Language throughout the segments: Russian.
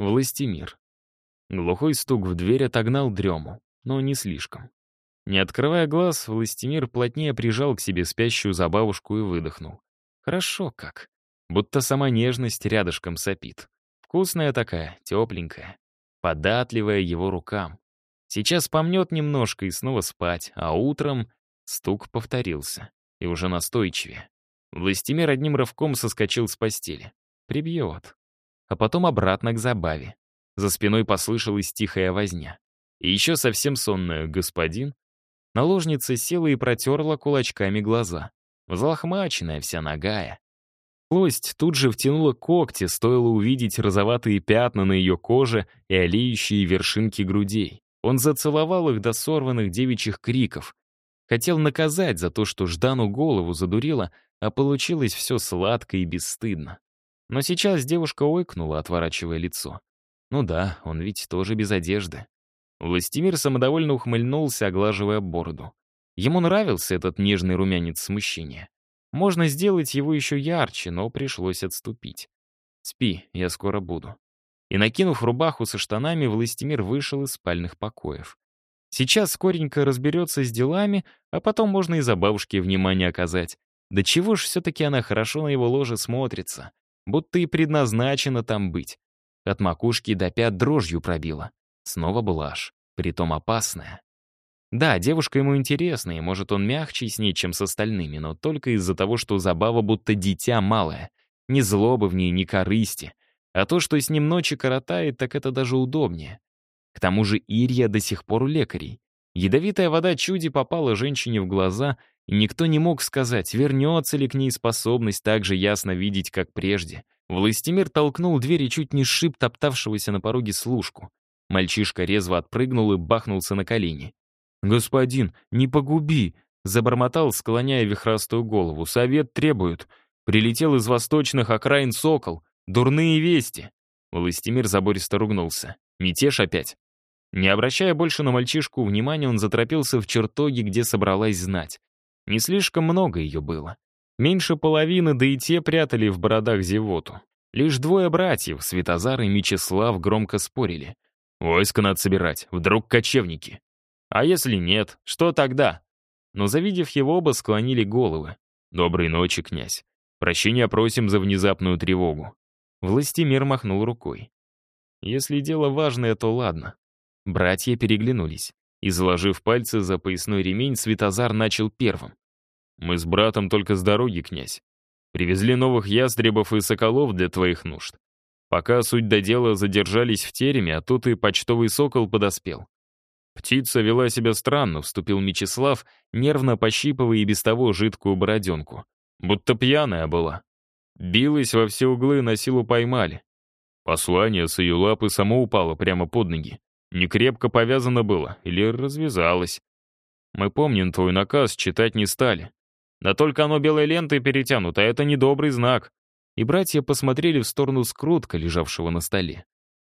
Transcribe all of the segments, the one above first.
Властимир. Глухой стук в дверь отогнал дрему, но не слишком. Не открывая глаз, Властимир плотнее прижал к себе спящую забавушку и выдохнул. Хорошо как. Будто сама нежность рядышком сопит. Вкусная такая, тепленькая, податливая его рукам. Сейчас помнет немножко и снова спать, а утром стук повторился, и уже настойчивее. Властимир одним рывком соскочил с постели. Прибьет. А потом обратно к забаве. За спиной послышалась тихая возня. И еще совсем сонная господин. Наложница села и протерла кулачками глаза. Взлохмаченная, вся ногая. Злость тут же втянула когти, стоило увидеть розоватые пятна на ее коже и олеющие вершинки грудей. Он зацеловал их до сорванных девичьих криков. Хотел наказать за то, что Ждану голову задурила, а получилось все сладко и бесстыдно. Но сейчас девушка ойкнула, отворачивая лицо. Ну да, он ведь тоже без одежды. Властимир самодовольно ухмыльнулся, оглаживая бороду. Ему нравился этот нежный румянец смущения. Можно сделать его еще ярче, но пришлось отступить. «Спи, я скоро буду». И, накинув рубаху со штанами, Властимир вышел из спальных покоев. Сейчас скоренько разберется с делами, а потом можно и за бабушки внимание оказать. Да чего ж все-таки она хорошо на его ложе смотрится, будто и предназначена там быть. От макушки до пят дрожью пробила. Снова блажь, притом опасная. Да, девушка ему интересна, и может он мягче с ней, чем с остальными, но только из-за того, что забава будто дитя малое. Ни злобы в ней, ни корысти. А то, что с ним ночи коротает, так это даже удобнее. К тому же Ирия до сих пор у лекарей. Ядовитая вода чуди попала женщине в глаза, и никто не мог сказать, вернется ли к ней способность так же ясно видеть, как прежде. Властимир толкнул дверь и чуть не сшиб топтавшегося на пороге служку. Мальчишка резво отпрыгнул и бахнулся на колени. «Господин, не погуби!» — забормотал, склоняя вихрастую голову. «Совет требует. Прилетел из восточных окраин сокол. Дурные вести!» Властимир забористо ругнулся. «Мятеж опять?» Не обращая больше на мальчишку внимания, он заторопился в чертоге, где собралась знать. Не слишком много ее было. Меньше половины, да и те прятали в бородах зевоту. Лишь двое братьев, Светозар и Мечислав, громко спорили. «Войско надо собирать, вдруг кочевники». «А если нет, что тогда?» Но, завидев его, оба склонили головы. «Доброй ночи, князь. Прощения просим за внезапную тревогу». Властимир махнул рукой. «Если дело важное, то ладно». Братья переглянулись. И, заложив пальцы за поясной ремень, Светозар начал первым. «Мы с братом только с дороги, князь. Привезли новых ястребов и соколов для твоих нужд. Пока суть до дела задержались в тереме, а тут и почтовый сокол подоспел. Птица вела себя странно, вступил Мечислав, нервно пощипывая и без того жидкую бороденку. Будто пьяная была. Билась во все углы, на силу поймали. Послание с ее лапы само упало прямо под ноги. Не крепко повязано было или развязалось. Мы помним твой наказ, читать не стали. Да только оно белой лентой перетянуто, а это недобрый знак. И братья посмотрели в сторону скрутка, лежавшего на столе.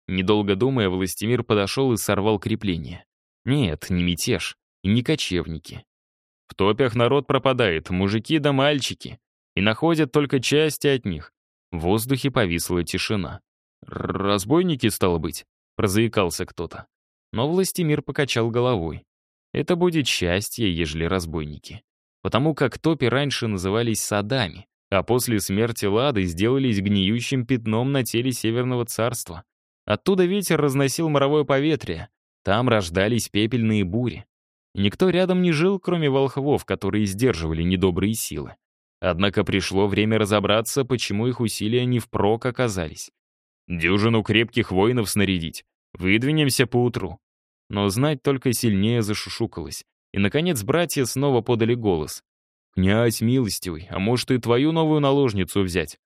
Недолго думая, Властимир подошел и сорвал крепление. Нет, не мятеж и не кочевники. В топях народ пропадает, мужики да мальчики, и находят только части от них. В воздухе повисла тишина. «Разбойники, стало быть?» — прозаикался кто-то. Но Властимир покачал головой. Это будет счастье, ежели разбойники. Потому как топи раньше назывались садами, а после смерти Лады сделались гниющим пятном на теле Северного царства. Оттуда ветер разносил моровое поветрие, там рождались пепельные бури. Никто рядом не жил, кроме волхвов, которые сдерживали недобрые силы. Однако пришло время разобраться, почему их усилия не впрок оказались. Дюжину крепких воинов снарядить. Выдвинемся поутру. Но знать только сильнее зашушукалось. И, наконец, братья снова подали голос. «Князь милостивый, а может и твою новую наложницу взять?»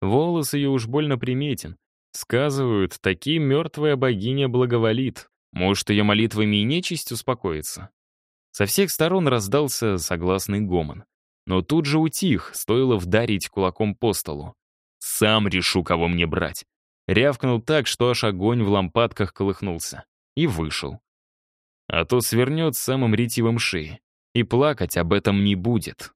Волос ее уж больно приметен. Сказывают, такие мертвая богиня благоволит. Может, ее молитвами и нечисть успокоится? Со всех сторон раздался согласный гомон. Но тут же утих, стоило вдарить кулаком по столу. «Сам решу, кого мне брать!» Рявкнул так, что аж огонь в лампадках колыхнулся. И вышел. А то свернет самым ретивым шеи. И плакать об этом не будет.